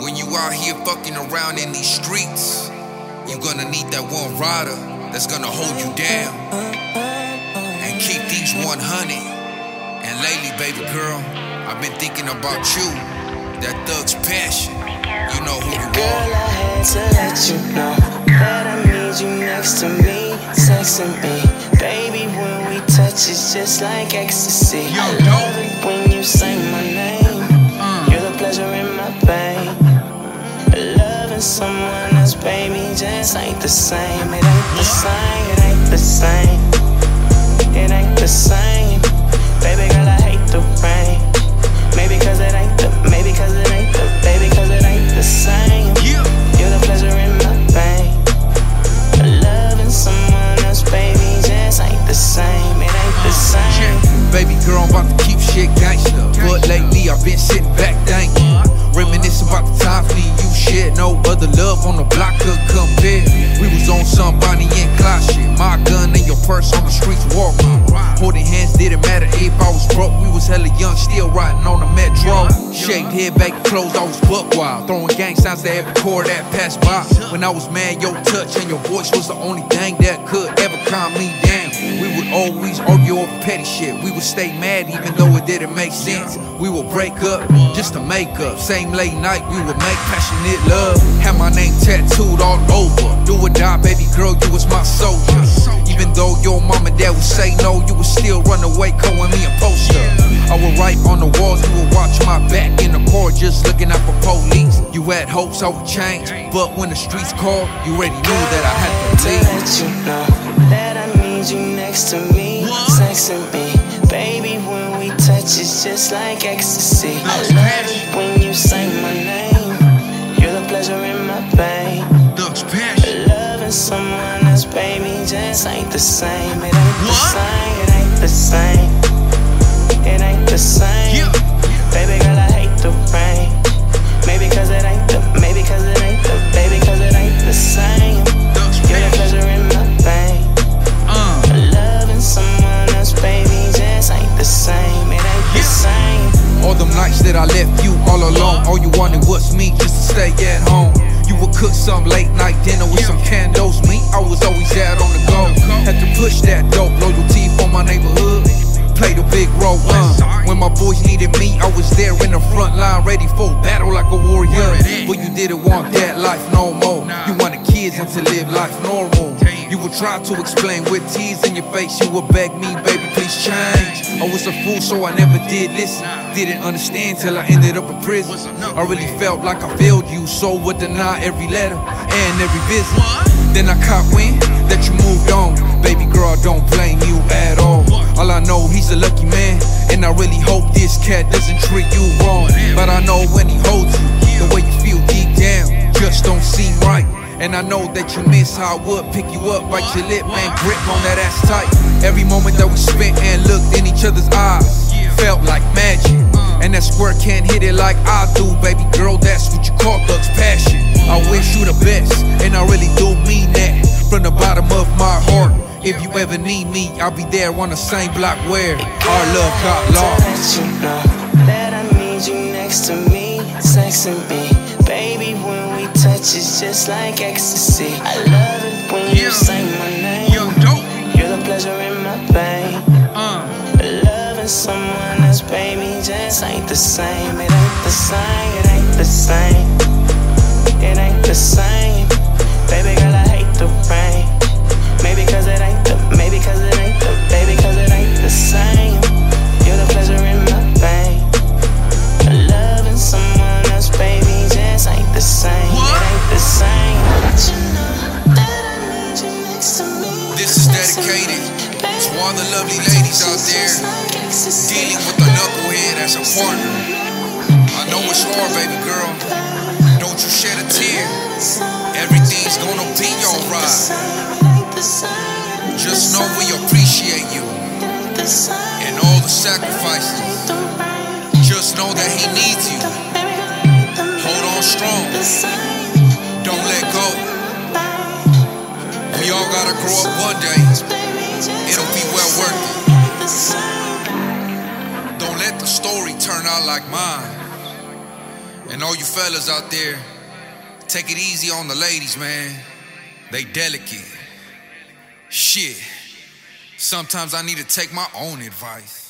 When you out here fucking around in these streets, you're gonna need that one rider that's gonna hold you down and keep these 100. And lately, baby girl, I've been thinking about you, that thug's passion. You know who you Girl, are. I had to let you know that I need you next to me, sexing me. Baby, when we touch, it's just like ecstasy. Yo, I love it when you say someone else, baby, just ain't the same. It ain't the same. It ain't the same. It ain't No other love on the block could compare. We on some Bonnie and Clyde shit. My gun in your purse on the streets walking. Holding hands didn't matter if I was broke. We was hella young, still riding on the metro. Shaved head, back clothes, I was buck wild. Throwing gang signs to every car that passed by. When I was mad, your touch and your voice was the only thing that could ever calm me down. We would always argue over petty shit. We would stay mad even though it didn't make sense. We would break up just to make up. Same late night, we would make passionate love. Have my name tattooed all over. Do or die, baby girl, you was my soldier. Even though your mom and dad would say no, you would still run away, calling me a poster. I would write on the walls, you would watch my back in the car, just looking out for police. You had hopes I would change, but when the streets called, you already knew that I had to to leave. let you know that I need you next to me, sexing me. Baby, when we touch, it's just like ecstasy. I love you just ain't the same. It ain't the same. It ain't the same. It ain't the same. Yeah. Baby girl, I hate the rain. Maybe cause it ain't the, maybe cause it ain't the, baby cause it ain't the same. You're the pleasure in my pain. Uh. Loving someone else, baby, just ain't the same. It ain't the same. All them nights that I left you all alone, all you wanted was me just to stay at home. You would cook some late night dinner with some candles. Me, I was always out on the go. Had to push that dope loyalty for my neighborhood. Played a big role. Uh. When my boys needed me, I was there in the front line, ready for battle like a warrior. But you didn't want that life no more. And to live life normal. You would try to explain with tears in your face. You would beg me, baby, please change. Oh, I was a fool, so I never did listen. Didn't understand till I ended up in prison. I really felt like I failed you, so would deny every letter and every visit. Then I caught wind that you moved on. Baby girl, don't blame you at all. All I know, he's a lucky man. And I really hope this cat doesn't treat you wrong. But I know when he holds you, the way you feel deep down just don't seem right. And I know that you miss how I would pick you up, bite your lip, man, grip on that ass tight. Every moment that we spent and looked in each other's eyes felt like magic. And that squirt can't hit it like I do, baby girl. That's what you call thugs passion. I wish you the best, and I really do mean that from the bottom of my heart. If you ever need me, I'll be there on the same block where our love got lost. know that I need you next to me, sexing me. Baby, when we touch, it's just like ecstasy. I love it when Yeah. you say my name. dope. You're the pleasure in my pain. Uh. Loving someone else, baby, just ain't the same. It ain't the same. It ain't the same. It ain't the same. Baby girl, I hate the rain. Maybe cause all the lovely ladies out there dealing with a knucklehead as a partner. I know it's hard, baby girl. Don't you shed a tear. Everything's gonna be alright. Just know we appreciate you and all the sacrifices. Just know that he needs you. Hold on strong. Don't let go. We all gotta grow up one day. Like mine. And all you fellas out there, take it easy on the ladies, man. They delicate. Shit. Sometimes I need to take my own advice.